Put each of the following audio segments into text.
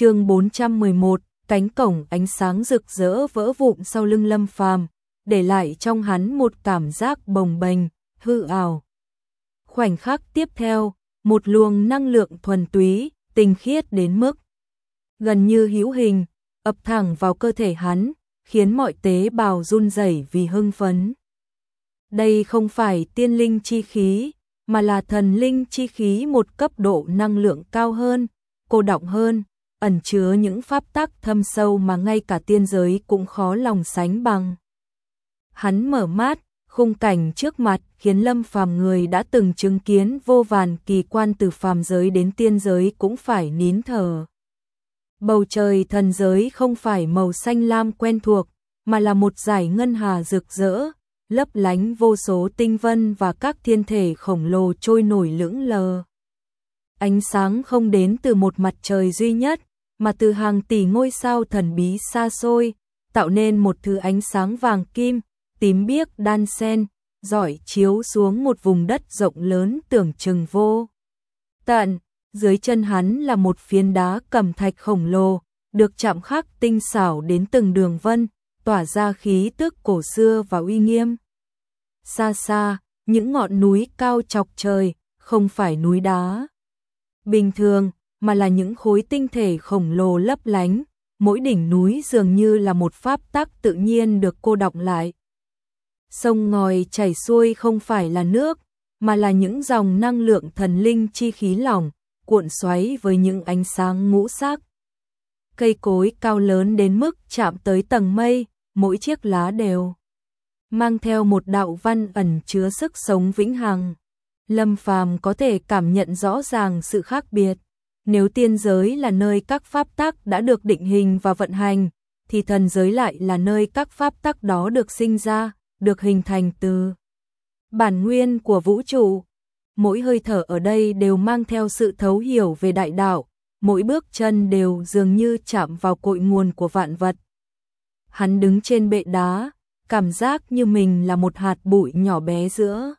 chương 411, cánh cổng ánh sáng rực rỡ vỡ vụn sau lưng Lâm Phàm, để lại trong hắn một cảm giác bồng bềnh, hư ảo. Khoảnh khắc tiếp theo, một luồng năng lượng thuần túy, tinh khiết đến mức gần như hữu hình, ập thẳng vào cơ thể hắn, khiến mọi tế bào run rẩy vì hưng phấn. Đây không phải tiên linh chi khí, mà là thần linh chi khí một cấp độ năng lượng cao hơn, cô động hơn, ẩn chứa những pháp tắc thâm sâu mà ngay cả tiên giới cũng khó lòng sánh bằng. Hắn mở mắt, khung cảnh trước mặt khiến Lâm Phàm người đã từng chứng kiến vô vàn kỳ quan từ phàm giới đến tiên giới cũng phải nín thở. Bầu trời thần giới không phải màu xanh lam quen thuộc, mà là một dải ngân hà rực rỡ, lấp lánh vô số tinh vân và các thiên thể khổng lồ trôi nổi lững lờ. Ánh sáng không đến từ một mặt trời duy nhất, mà từ hàng tỷ ngôi sao thần bí xa xôi, tạo nên một thứ ánh sáng vàng kim, tím biếc đan sen, giỏi chiếu xuống một vùng đất rộng lớn tưởng chừng vô. Tận, dưới chân hắn là một phiến đá cẩm thạch khổng lồ, được chạm khắc tinh xảo đến từng đường vân, tỏa ra khí tức cổ xưa và uy nghiêm. Xa xa, những ngọn núi cao chọc trời, không phải núi đá. Bình thường, mà là những khối tinh thể khổng lồ lấp lánh, mỗi đỉnh núi dường như là một pháp tắc tự nhiên được cô đọng lại. Sông ngòi chảy xuôi không phải là nước, mà là những dòng năng lượng thần linh chi khí lỏng, cuộn xoáy với những ánh sáng ngũ sắc. Cây cối cao lớn đến mức chạm tới tầng mây, mỗi chiếc lá đều mang theo một đạo văn ẩn chứa sức sống vĩnh hằng. Lâm Phàm có thể cảm nhận rõ ràng sự khác biệt. Nếu tiên giới là nơi các pháp tắc đã được định hình và vận hành, thì thần giới lại là nơi các pháp tắc đó được sinh ra, được hình thành từ bản nguyên của vũ trụ. Mỗi hơi thở ở đây đều mang theo sự thấu hiểu về đại đạo, mỗi bước chân đều dường như chạm vào cội nguồn của vạn vật. Hắn đứng trên bệ đá, cảm giác như mình là một hạt bụi nhỏ bé giữa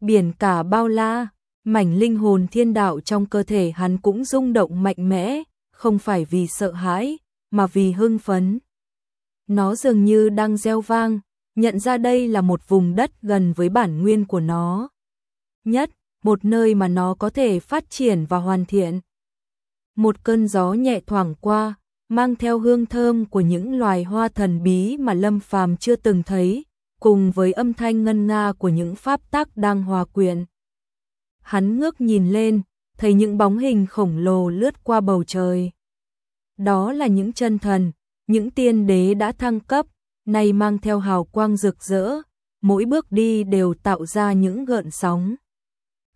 biển cả bao la, mảnh linh hồn thiên đạo trong cơ thể hắn cũng rung động mạnh mẽ, không phải vì sợ hãi, mà vì hưng phấn. Nó dường như đang gieo vang, nhận ra đây là một vùng đất gần với bản nguyên của nó. Nhất, một nơi mà nó có thể phát triển và hoàn thiện. Một cơn gió nhẹ thoảng qua, mang theo hương thơm của những loài hoa thần bí mà Lâm Phàm chưa từng thấy, cùng với âm thanh ngân nga của những pháp tác đang hòa quyện. Hắn ngước nhìn lên, thấy những bóng hình khổng lồ lướt qua bầu trời. Đó là những chân thần, những tiên đế đã thăng cấp, nay mang theo hào quang rực rỡ, mỗi bước đi đều tạo ra những gợn sóng.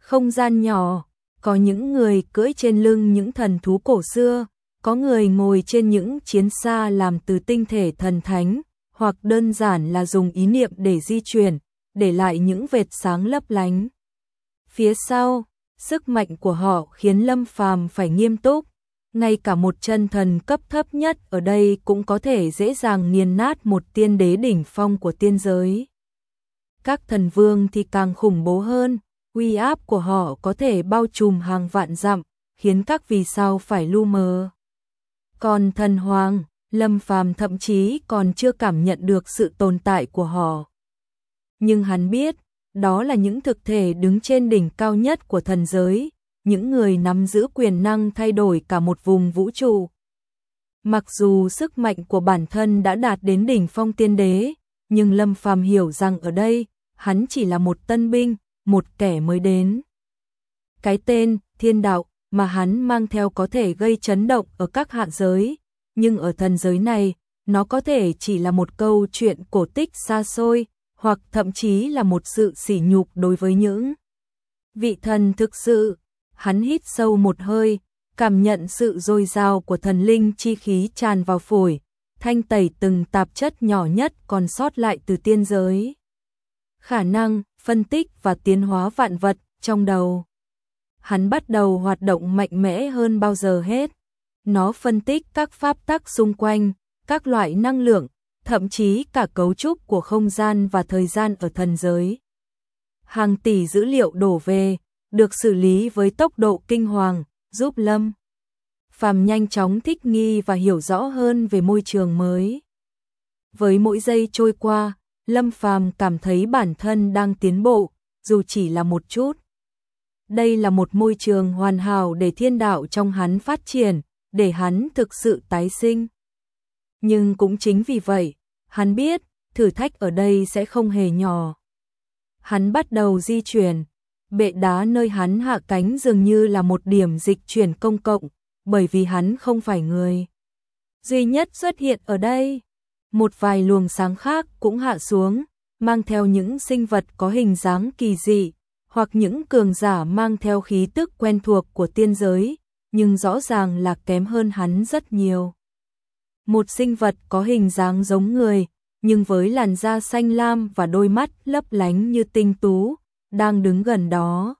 Không gian nhỏ, có những người cưỡi trên lưng những thần thú cổ xưa, có người ngồi trên những chiến xa làm từ tinh thể thần thánh, hoặc đơn giản là dùng ý niệm để di chuyển, để lại những vệt sáng lấp lánh. Phía sau, sức mạnh của họ khiến Lâm Phàm phải nghiêm túc, ngay cả một chân thần cấp thấp nhất ở đây cũng có thể dễ dàng nghiền nát một tiên đế đỉnh phong của tiên giới. Các thần vương thì càng khủng bố hơn, uy áp của họ có thể bao trùm hàng vạn dặm, khiến các vì sao phải lu mờ. Còn thần hoàng, Lâm Phàm thậm chí còn chưa cảm nhận được sự tồn tại của họ. Nhưng hắn biết, đó là những thực thể đứng trên đỉnh cao nhất của thần giới, những người nắm giữ quyền năng thay đổi cả một vùng vũ trụ. Mặc dù sức mạnh của bản thân đã đạt đến đỉnh phong tiên đế, nhưng Lâm Phàm hiểu rằng ở đây, hắn chỉ là một tân binh, một kẻ mới đến. Cái tên, thiên đạo, mà hắn mang theo có thể gây chấn động ở các hạ giới, nhưng ở thần giới này, nó có thể chỉ là một câu chuyện cổ tích xa xôi, hoặc thậm chí là một sự sỉ nhục đối với những vị thần thực sự. Hắn hít sâu một hơi, cảm nhận sự dồi dào của thần linh chi khí tràn vào phổi, thanh tẩy từng tạp chất nhỏ nhất còn sót lại từ tiên giới. Khả năng, phân tích và tiến hóa vạn vật trong đầu. Hắn bắt đầu hoạt động mạnh mẽ hơn bao giờ hết. Nó phân tích các pháp tắc xung quanh, các loại năng lượng, thậm chí cả cấu trúc của không gian và thời gian ở thần giới. Hàng tỷ dữ liệu đổ về, được xử lý với tốc độ kinh hoàng, giúp Lâm Phàm nhanh chóng thích nghi và hiểu rõ hơn về môi trường mới. Với mỗi giây trôi qua, Lâm Phàm cảm thấy bản thân đang tiến bộ, dù chỉ là một chút. Đây là một môi trường hoàn hảo để thiên đạo trong hắn phát triển, để hắn thực sự tái sinh. Nhưng cũng chính vì vậy, hắn biết, thử thách ở đây sẽ không hề nhỏ. Hắn bắt đầu di chuyển, bệ đá nơi hắn hạ cánh dường như là một điểm dịch chuyển công cộng, bởi vì hắn không phải người. Duy nhất xuất hiện ở đây, một vài luồng sáng khác cũng hạ xuống, mang theo những sinh vật có hình dáng kỳ dị, hoặc những cường giả mang theo khí tức quen thuộc của tiên giới, nhưng rõ ràng là kém hơn hắn rất nhiều. Một sinh vật có hình dáng giống người, nhưng với làn da xanh lam và đôi mắt lấp lánh như tinh tú, đang đứng gần đó.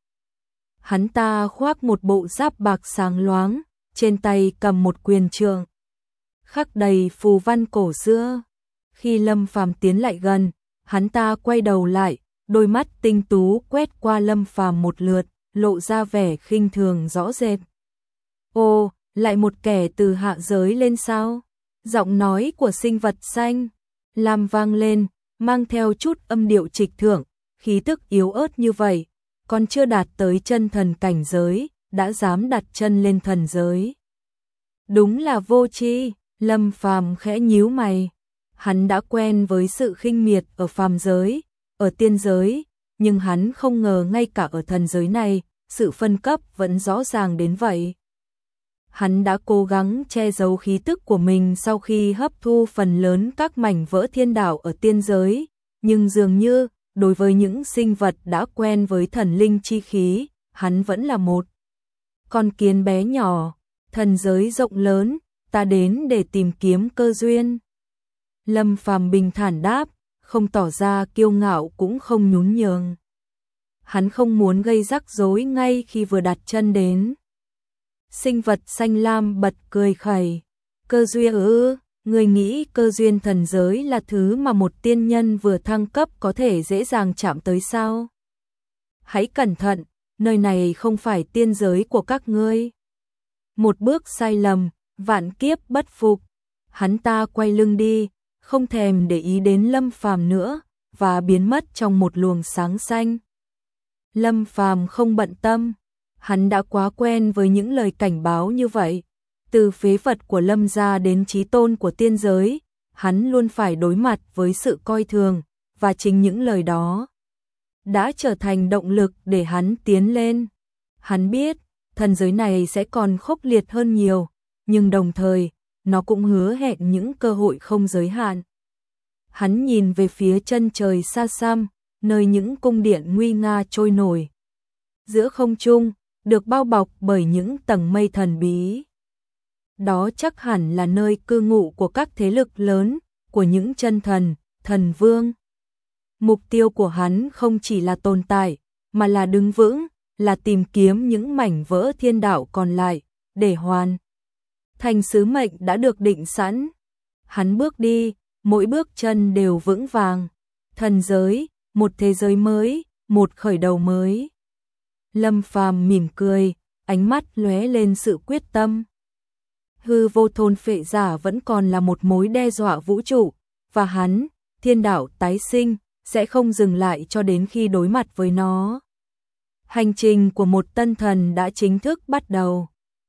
Hắn ta khoác một bộ giáp bạc sáng loáng, trên tay cầm một quyền trượng. Khắc đầy phù văn cổ xưa. Khi Lâm Phàm tiến lại gần, hắn ta quay đầu lại, đôi mắt tinh tú quét qua Lâm Phàm một lượt, lộ ra vẻ khinh thường rõ rệt. Ô, lại một kẻ từ hạ giới lên sao? Giọng nói của sinh vật xanh, làm vang lên, mang theo chút âm điệu trịch thượng, khí tức yếu ớt như vậy, còn chưa đạt tới chân thần cảnh giới, đã dám đặt chân lên thần giới. Đúng là vô tri, Lâm Phàm khẽ nhíu mày. Hắn đã quen với sự khinh miệt ở phàm giới, ở tiên giới, nhưng hắn không ngờ ngay cả ở thần giới này, sự phân cấp vẫn rõ ràng đến vậy. Hắn đã cố gắng che giấu khí tức của mình sau khi hấp thu phần lớn các mảnh vỡ thiên đạo ở tiên giới, nhưng dường như, đối với những sinh vật đã quen với thần linh chi khí, hắn vẫn là một con kiến bé nhỏ, thần giới rộng lớn, ta đến để tìm kiếm cơ duyên. Lâm Phàm bình thản đáp, không tỏ ra kiêu ngạo cũng không nhún nhường. Hắn không muốn gây rắc rối ngay khi vừa đặt chân đến. Sinh vật xanh lam bật cười khẩy, cơ duyên ư, người nghĩ cơ duyên thần giới là thứ mà một tiên nhân vừa thăng cấp có thể dễ dàng chạm tới sao? Hãy cẩn thận, nơi này không phải tiên giới của các ngươi. Một bước sai lầm, vạn kiếp bất phục. Hắn ta quay lưng đi, không thèm để ý đến Lâm Phàm nữa và biến mất trong một luồng sáng xanh. Lâm Phàm không bận tâm, hắn đã quá quen với những lời cảnh báo như vậy. Từ phế vật của Lâm gia đến trí tôn của tiên giới, hắn luôn phải đối mặt với sự coi thường, và chính những lời đó đã trở thành động lực để hắn tiến lên. Hắn biết, thần giới này sẽ còn khốc liệt hơn nhiều, nhưng đồng thời, nó cũng hứa hẹn những cơ hội không giới hạn. Hắn nhìn về phía chân trời xa xăm, nơi những cung điện nguy nga trôi nổi. Giữa không trung, được bao bọc bởi những tầng mây thần bí. Đó chắc hẳn là nơi cư ngụ của các thế lực lớn, của những chân thần, thần vương. Mục tiêu của hắn không chỉ là tồn tại, mà là đứng vững, là tìm kiếm những mảnh vỡ thiên đạo còn lại, để hoàn thành sứ mệnh đã được định sẵn. Hắn bước đi, mỗi bước chân đều vững vàng. Thần giới, một thế giới mới, một khởi đầu mới. Lâm Phàm mỉm cười, ánh mắt lóe lên sự quyết tâm. Hư vô thôn phệ giả vẫn còn là một mối đe dọa vũ trụ, và hắn, thiên đạo tái sinh, sẽ không dừng lại cho đến khi đối mặt với nó. Hành trình của một tân thần đã chính thức bắt đầu.